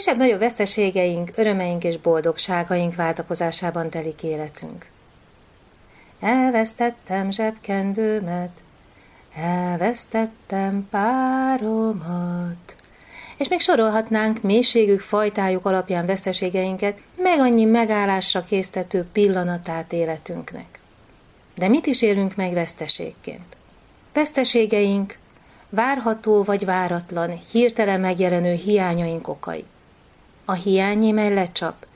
Kisebb-nagyobb veszteségeink, örömeink és boldogságaink váltakozásában telik életünk. Elvesztettem zsebkendőmet, elvesztettem páromat. És még sorolhatnánk mélységük, fajtájuk alapján veszteségeinket, meg annyi megállásra késztető pillanatát életünknek. De mit is élünk meg veszteségként? Veszteségeink várható vagy váratlan, hirtelen megjelenő hiányaink okai. A hiányi, mely lecsap,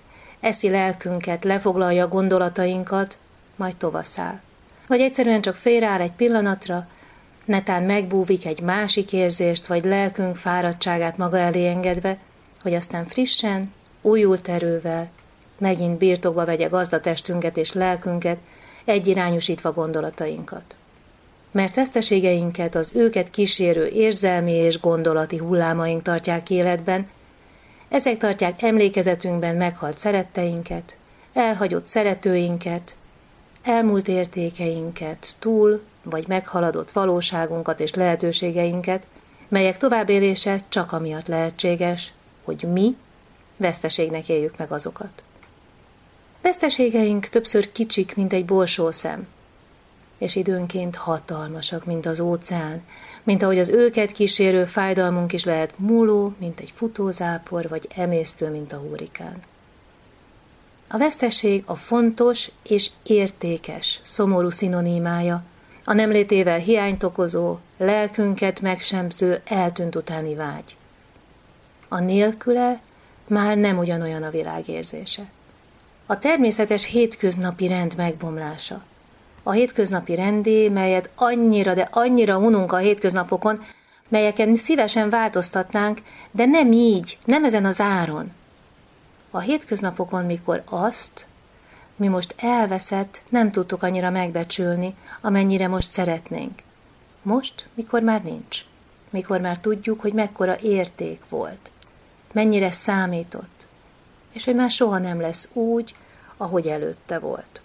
eszi lelkünket, lefoglalja gondolatainkat, majd tovaszáll. Vagy egyszerűen csak félreáll egy pillanatra, netán megbúvik egy másik érzést, vagy lelkünk fáradtságát maga elé engedve, hogy aztán frissen, újult erővel, megint birtokba vegye gazdatestünket és lelkünket, egyirányosítva gondolatainkat. Mert veszteségeinket az őket kísérő érzelmi és gondolati hullámaink tartják életben, ezek tartják emlékezetünkben meghalt szeretteinket, elhagyott szeretőinket, elmúlt értékeinket, túl vagy meghaladott valóságunkat és lehetőségeinket, melyek továbbélése csak amiatt lehetséges, hogy mi veszteségnek éljük meg azokat. Veszteségeink többször kicsik, mint egy borsószem, és időnként hatalmasak, mint az óceán, mint ahogy az őket kísérő fájdalmunk is lehet múló, mint egy futózápor, vagy emésztő, mint a hurikán. A veszteség a fontos és értékes, szomorú szinonimája, a nemlétével hiányt okozó, lelkünket megsebző, eltűnt utáni vágy. A nélküle már nem ugyanolyan a világérzése. A természetes hétköznapi rend megbomlása. A hétköznapi rendé, melyet annyira, de annyira ununk a hétköznapokon, melyeken szívesen változtatnánk, de nem így, nem ezen az áron. A hétköznapokon, mikor azt, mi most elveszett, nem tudtuk annyira megbecsülni, amennyire most szeretnénk. Most, mikor már nincs. Mikor már tudjuk, hogy mekkora érték volt. Mennyire számított. És hogy már soha nem lesz úgy, ahogy előtte volt.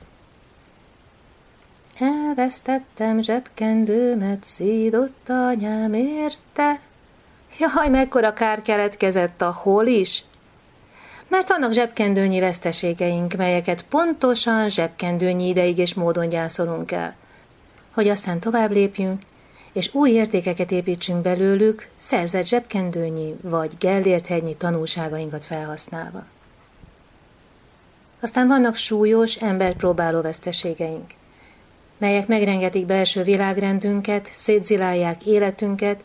Elvesztettem zsebkendőmet, szídott anyám érte. Jaj, mekkora kár keletkezett a hol is! Mert vannak zsebkendőnyi veszteségeink, melyeket pontosan zsebkendőnyi ideig és módon gyászolunk el. Hogy aztán tovább lépjünk, és új értékeket építsünk belőlük, szerzett zsebkendőnyi vagy gellérthegynyi tanulságainkat felhasználva. Aztán vannak súlyos, emberpróbáló veszteségeink, melyek megrengetik belső világrendünket, szétzilálják életünket,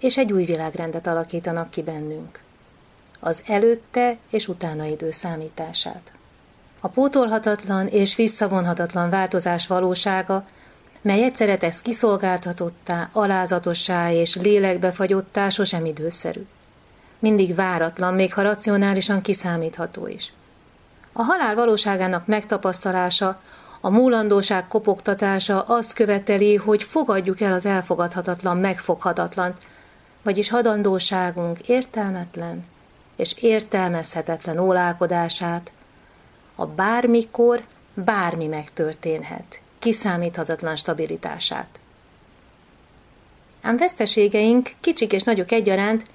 és egy új világrendet alakítanak ki bennünk. Az előtte és utána idő számítását. A pótolhatatlan és visszavonhatatlan változás valósága, mely egyszerre tesz kiszolgáltatottá, alázatossá és lélekbefagyottá sosem időszerű. Mindig váratlan, még ha racionálisan kiszámítható is. A halál valóságának megtapasztalása, a múlandóság kopogtatása azt követeli, hogy fogadjuk el az elfogadhatatlan, megfoghatatlan, vagyis hadandóságunk értelmetlen és értelmezhetetlen ólálkodását, a bármikor bármi megtörténhet, kiszámíthatatlan stabilitását. Ám veszteségeink, kicsik és nagyok egyaránt,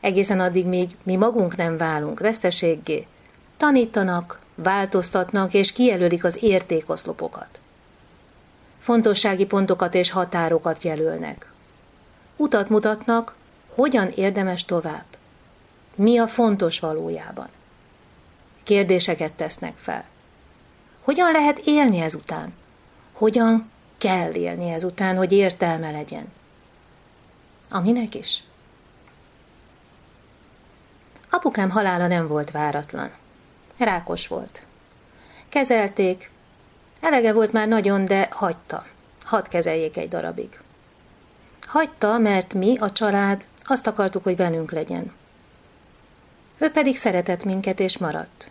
egészen addig, míg mi magunk nem válunk veszteséggé, tanítanak, változtatnak és kijelölik az értékoszlopokat. Fontossági pontokat és határokat jelölnek. Utat mutatnak, hogyan érdemes tovább. Mi a fontos valójában. Kérdéseket tesznek fel. Hogyan lehet élni ezután? Hogyan kell élni ezután, hogy értelme legyen? Aminek is. Apukám halála nem volt váratlan. Rákos volt. Kezelték. Elege volt már nagyon, de hagyta. Hadd kezeljék egy darabig. Hagyta, mert mi, a család, azt akartuk, hogy velünk legyen. Ő pedig szeretett minket, és maradt.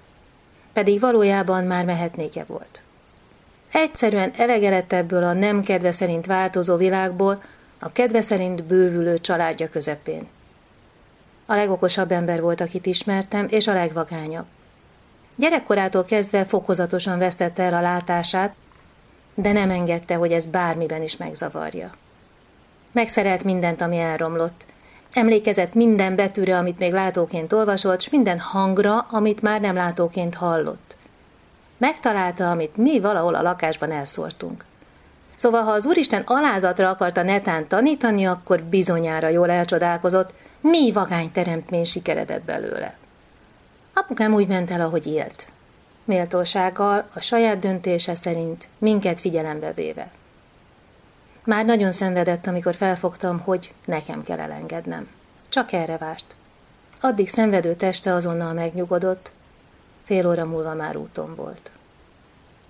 Pedig valójában már mehetnéke volt. Egyszerűen elege lett ebből a nem kedve szerint változó világból, a kedve szerint bővülő családja közepén. A legokosabb ember volt, akit ismertem, és a legvagányabb. Gyerekkorától kezdve fokozatosan vesztette el a látását, de nem engedte, hogy ez bármiben is megzavarja. Megszerelt mindent, ami elromlott. Emlékezett minden betűre, amit még látóként olvasott, s minden hangra, amit már nem látóként hallott. Megtalálta, amit mi valahol a lakásban elszórtunk. Szóval, ha az Úristen alázatra akarta netán tanítani, akkor bizonyára jól elcsodálkozott, mi vagány teremtmény sikeredett belőle. Apukám úgy ment el, ahogy élt. Méltósággal, a saját döntése szerint, minket figyelembe véve. Már nagyon szenvedett, amikor felfogtam, hogy nekem kell elengednem. Csak erre várt. Addig szenvedő teste azonnal megnyugodott, fél óra múlva már úton volt.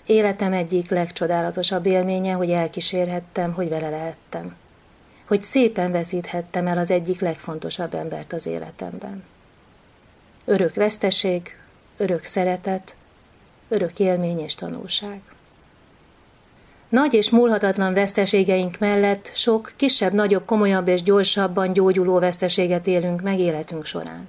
Életem egyik legcsodálatosabb élménye, hogy elkísérhettem, hogy vele lehettem. Hogy szépen veszíthettem el az egyik legfontosabb embert az életemben. Örök veszteség, örök szeretet, örök élmény és tanulság. Nagy és múlhatatlan veszteségeink mellett sok kisebb-nagyobb, komolyabb és gyorsabban gyógyuló veszteséget élünk meg életünk során.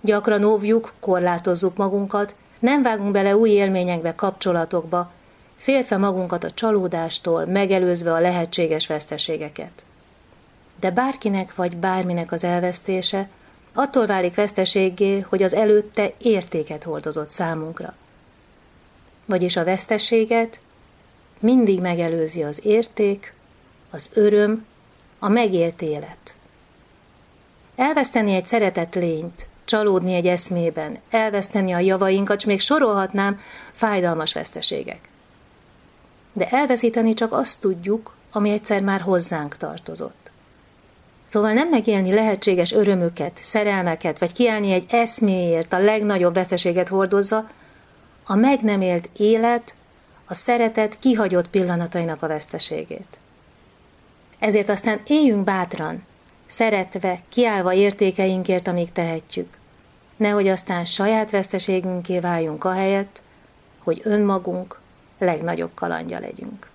Gyakran óvjuk, korlátozzuk magunkat, nem vágunk bele új élményekbe, kapcsolatokba, féltve magunkat a csalódástól, megelőzve a lehetséges veszteségeket. De bárkinek vagy bárminek az elvesztése attól válik veszteségé, hogy az előtte értéket hordozott számunkra. Vagyis a veszteséget mindig megelőzi az érték, az öröm, a megélt élet. Elveszteni egy szeretett lényt, csalódni egy eszmében, elveszteni a javainkat, s még sorolhatnám fájdalmas veszteségek. De elveszíteni csak azt tudjuk, ami egyszer már hozzánk tartozott. Szóval nem megélni lehetséges örömöket, szerelmeket, vagy kiállni egy eszméért a legnagyobb veszteséget hordozza, a meg nem élt élet, a szeretet kihagyott pillanatainak a veszteségét. Ezért aztán éljünk bátran, szeretve, kiállva értékeinkért, amíg tehetjük. Nehogy aztán saját veszteségünké váljunk ahelyett, hogy önmagunk legnagyobb kalandja legyünk.